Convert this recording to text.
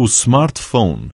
o smartphone.